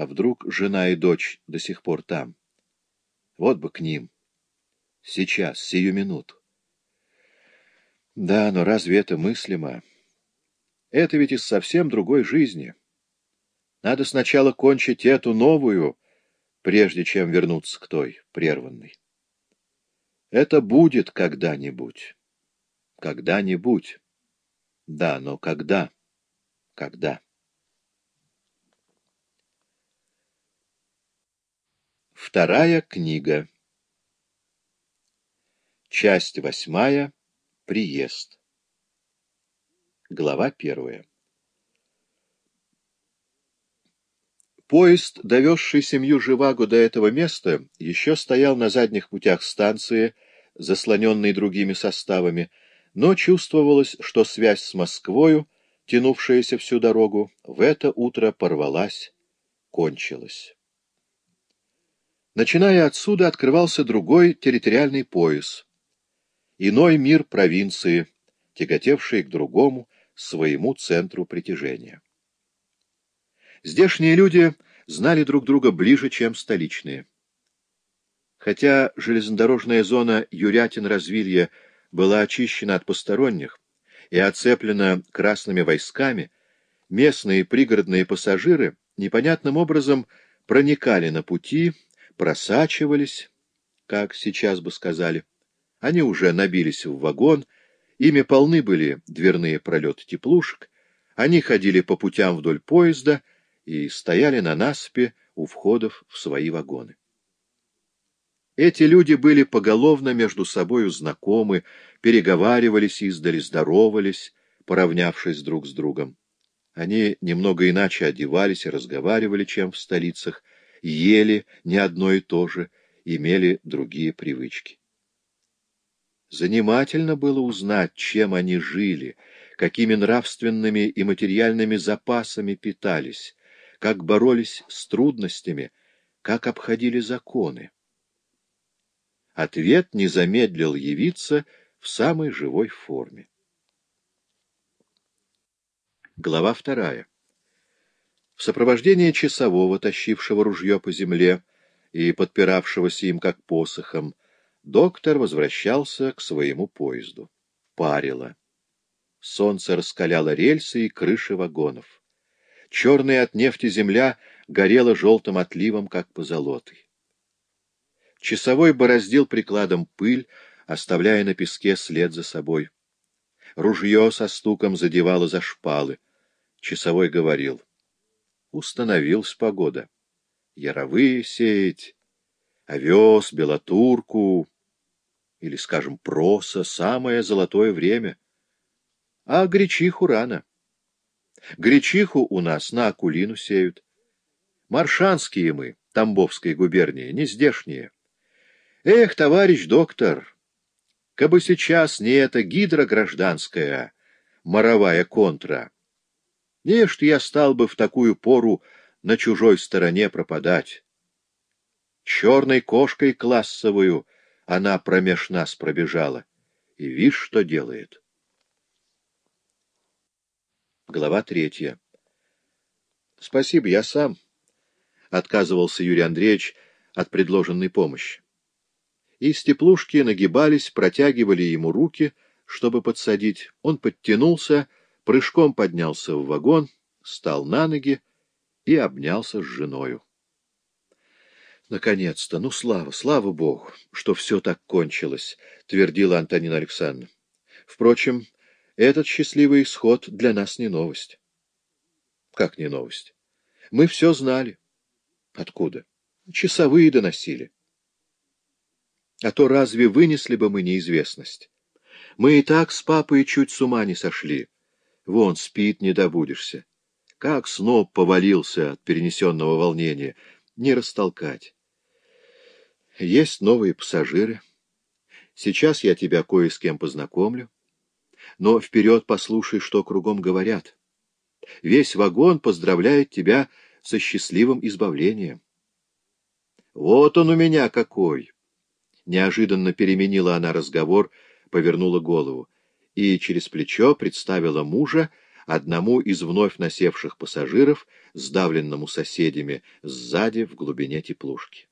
А вдруг жена и дочь до сих пор там? Вот бы к ним. Сейчас, сию минуту. Да, но разве это мыслимо? Это ведь из совсем другой жизни. Надо сначала кончить эту новую, прежде чем вернуться к той прерванной. Это будет когда-нибудь. Когда-нибудь. Да, но когда? Когда? Вторая книга. Часть восьмая. Приезд. Глава первая. Поезд, довезший семью Живаго до этого места, еще стоял на задних путях станции, заслоненной другими составами, но чувствовалось, что связь с Москвою, тянувшаяся всю дорогу, в это утро порвалась, кончилась. Начиная отсюда, открывался другой территориальный пояс, иной мир провинции, тяготевший к другому, своему центру притяжения. Здешние люди знали друг друга ближе, чем столичные. Хотя железнодорожная зона Юрятин-Развилья была очищена от посторонних и оцеплена красными войсками, местные пригородные пассажиры непонятным образом проникали на пути, просачивались, как сейчас бы сказали. Они уже набились в вагон, ими полны были дверные пролеты теплушек, они ходили по путям вдоль поезда — и стояли на наспе у входов в свои вагоны. Эти люди были поголовно между собою знакомы, переговаривались издали, здоровались, поравнявшись друг с другом. Они немного иначе одевались и разговаривали, чем в столицах, ели не одно и то же, имели другие привычки. Занимательно было узнать, чем они жили, какими нравственными и материальными запасами питались, как боролись с трудностями, как обходили законы. Ответ не замедлил явиться в самой живой форме. Глава вторая. В сопровождении часового, тащившего ружье по земле и подпиравшегося им как посохом, доктор возвращался к своему поезду. Парило. Солнце раскаляло рельсы и крыши вагонов. Черная от нефти земля горела желтым отливом, как позолотой. Часовой бороздил прикладом пыль, оставляя на песке след за собой. Ружье со стуком задевало за шпалы. Часовой говорил. Установилась погода. Яровые сеять, овес, белотурку, или, скажем, проса — самое золотое время. А гречиху рано. Гречиху у нас на Акулину сеют. Маршанские мы, Тамбовской губернии, не здешние. Эх, товарищ доктор, кабы сейчас не эта гидра гражданская, моровая контра, не что я стал бы в такую пору на чужой стороне пропадать. Черной кошкой классовую она промеж нас пробежала, и вишь, что делает. Глава третья. Спасибо, я сам. Отказывался Юрий Андреевич от предложенной помощи. Из теплушки нагибались, протягивали ему руки, чтобы подсадить. Он подтянулся, прыжком поднялся в вагон, встал на ноги и обнялся с женою. Наконец-то, ну, слава, слава Богу, что все так кончилось, — твердила Антонина Александровна. Впрочем, этот счастливый исход для нас не новость. Как не новость? Мы все знали. Откуда? Часовые доносили. А то разве вынесли бы мы неизвестность? Мы и так с папой чуть с ума не сошли. Вон, спит, не добудешься. Как сноб повалился от перенесенного волнения. Не растолкать. Есть новые пассажиры. Сейчас я тебя кое с кем познакомлю но вперед послушай, что кругом говорят. Весь вагон поздравляет тебя со счастливым избавлением. Вот он у меня какой! Неожиданно переменила она разговор, повернула голову и через плечо представила мужа, одному из вновь насевших пассажиров, сдавленному соседями сзади в глубине теплушки.